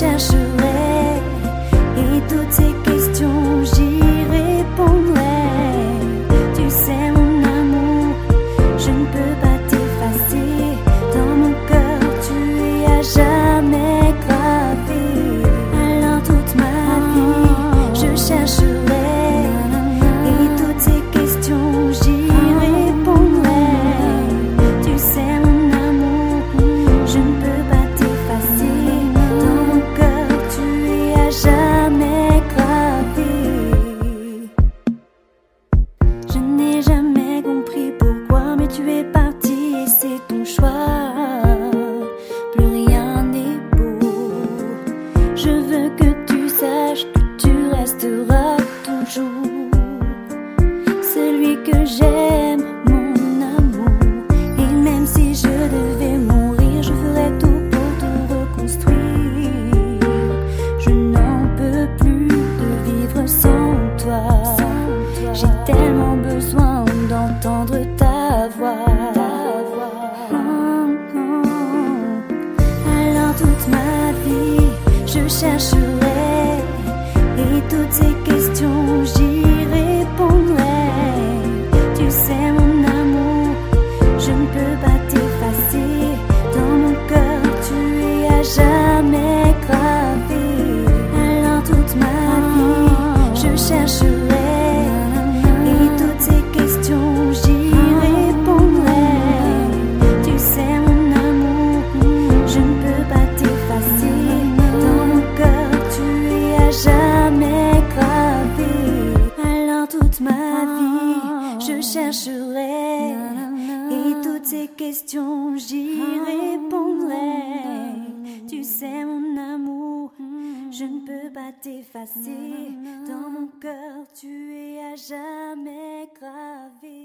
chercherai. Et tout est c'est ton choix. Plus rien n'est beau. Je veux que tu saches que tu resteras toujours celui que j'aime, mon amour. Et même si je devais mourir, je ferais tout pour te reconstruire. Je n'en peux plus de vivre sans toi. J'ai tellement je chercherai. Et toutes ces questions j'y et toutes ces questions j'y répondrai. Tu sais mon amour, je ne peux pas t'effacer. Dans mon cœur, tu es à jamais gravé.